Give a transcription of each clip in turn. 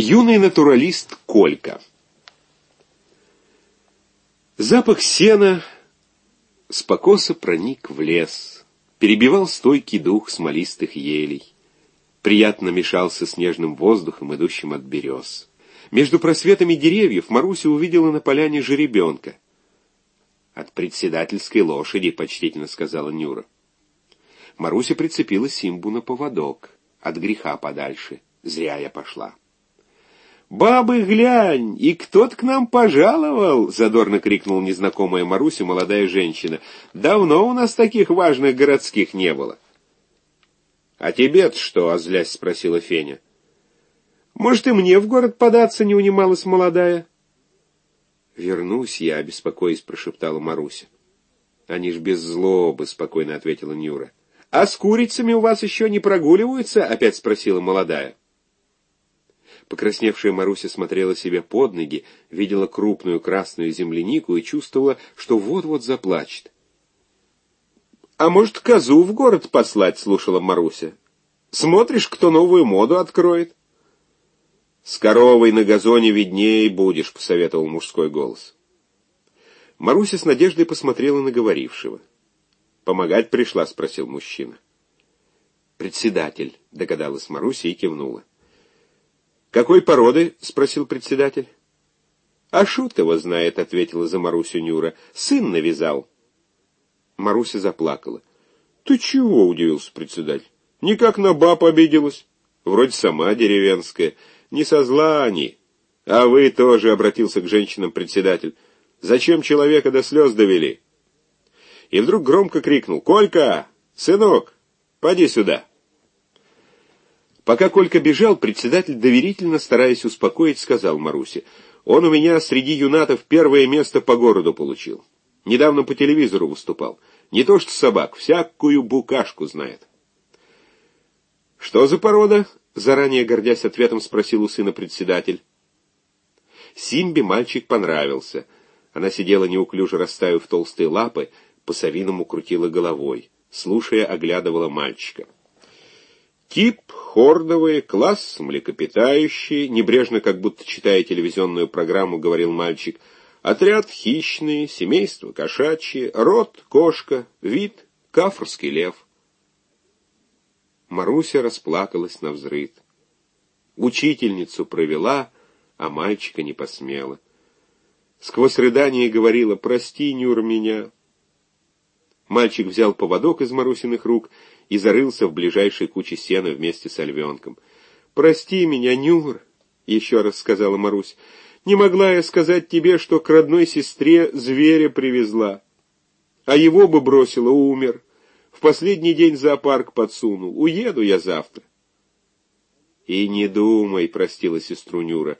Юный натуралист Колька. Запах сена с покоса проник в лес, перебивал стойкий дух смолистых елей. Приятно мешался с нежным воздухом, идущим от берез. Между просветами деревьев Маруся увидела на поляне жеребенка. «От председательской лошади», — почтительно сказала Нюра. Маруся прицепила Симбу на поводок. От греха подальше. Зря я пошла. «Бабы, глянь, и кто-то к нам пожаловал!» — задорно крикнул незнакомая Маруся, молодая женщина. «Давно у нас таких важных городских не было». «А тебе-то что?» — озлясь спросила Феня. «Может, и мне в город податься?» — не унималась молодая. «Вернусь я», — беспокоясь, прошептала Маруся. «Они ж без злобы», — спокойно ответила Нюра. «А с курицами у вас еще не прогуливаются?» — опять спросила молодая. Покрасневшая Маруся смотрела себе под ноги, видела крупную красную землянику и чувствовала, что вот-вот заплачет. «А может, козу в город послать?» — слушала Маруся. «Смотришь, кто новую моду откроет?» «С коровой на газоне виднее будешь», — посоветовал мужской голос. Маруся с надеждой посмотрела на говорившего. «Помогать пришла?» — спросил мужчина. «Председатель», — догадалась Маруся и кивнула. «Какой породы?» — спросил председатель. «А шут его знает», — ответила за Марусю Нюра. «Сын навязал». Маруся заплакала. «Ты чего?» — удивился председатель. «Никак на баб обиделась. Вроде сама деревенская. Не со зла они. А вы тоже, — обратился к женщинам председатель. Зачем человека до слез довели?» И вдруг громко крикнул. «Колька! Сынок! Поди сюда!» Пока Колька бежал, председатель доверительно, стараясь успокоить, сказал Марусе, «Он у меня среди юнатов первое место по городу получил. Недавно по телевизору выступал. Не то что собак, всякую букашку знает». «Что за порода?» — заранее гордясь ответом спросил у сына председатель. Симбе мальчик понравился. Она сидела неуклюже расставив толстые лапы, по-совиному крутила головой, слушая, оглядывала мальчика. Тип хордовый, класс млекопитающий, небрежно, как будто читая телевизионную программу, говорил мальчик. Отряд хищный, семейство кошачье, род кошка, вид кафрский лев. Маруся расплакалась на взрыд. Учительницу провела, а мальчика не посмела. Сквозь рыдание говорила «Прости, Нюр, меня». Мальчик взял поводок из Марусиных рук и зарылся в ближайшей куче сена вместе с львенком. «Прости меня, Нюр!» — еще раз сказала Марусь. «Не могла я сказать тебе, что к родной сестре зверя привезла. А его бы бросила, умер. В последний день зоопарк подсунул. Уеду я завтра». «И не думай», — простила сестру Нюра.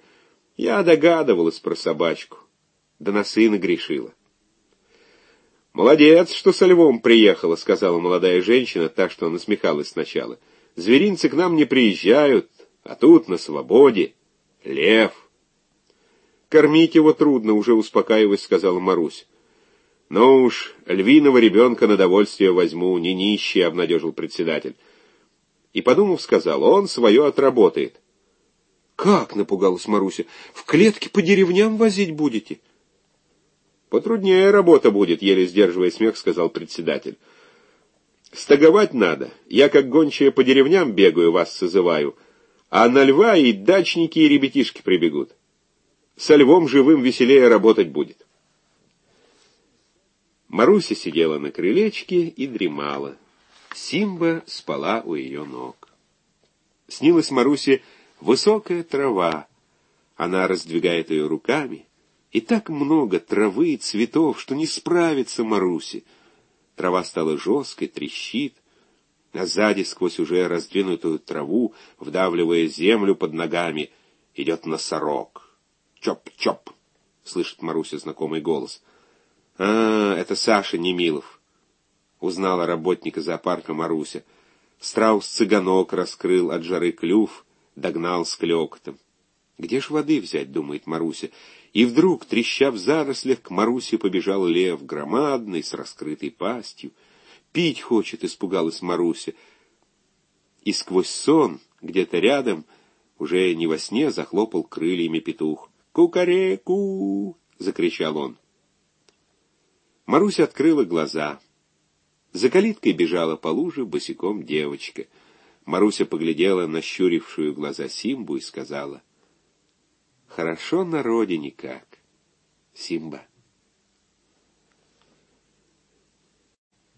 «Я догадывалась про собачку. Да на сына грешила». «Молодец, что со львом приехала», — сказала молодая женщина, так что насмехалась сначала. «Зверинцы к нам не приезжают, а тут на свободе. Лев». «Кормить его трудно, уже успокаиваясь», — сказала Марусь. «Ну уж, львиного ребенка на довольствие возьму, не нищий», — обнадежил председатель. И, подумав, сказал, «он свое отработает». «Как?» — напугалась Маруся. «В клетке по деревням возить будете?» Потруднее работа будет, еле сдерживая смех, сказал председатель. Стаговать надо. Я как гончая по деревням бегаю, вас созываю. А на льва и дачники, и ребятишки прибегут. Со львом живым веселее работать будет. Маруся сидела на крылечке и дремала. Симба спала у ее ног. Снилась Марусе высокая трава. Она раздвигает ее руками, и так много травы и цветов, что не справится Маруси. Трава стала жесткой, трещит, а сзади, сквозь уже раздвинутую траву, вдавливая землю под ногами, идет носорог. «Чоп-чоп!» — слышит Маруся знакомый голос. «А, это Саша Немилов!» — узнала работника зоопарка Маруся. Страус-цыганок раскрыл от жары клюв, догнал с клёкотом. «Где ж воды взять?» — думает Маруся. И вдруг, треща в зарослях, к Марусе побежал лев, громадный, с раскрытой пастью. «Пить хочет!» — испугалась Маруся. И сквозь сон, где-то рядом, Уже не во сне захлопал крыльями петух. «Кукареку!» — закричал он. Маруся открыла глаза. За калиткой бежала по луже босиком девочка. Маруся поглядела на щурившую глаза Симбу и сказала, «Хорошо на родине как, Симба».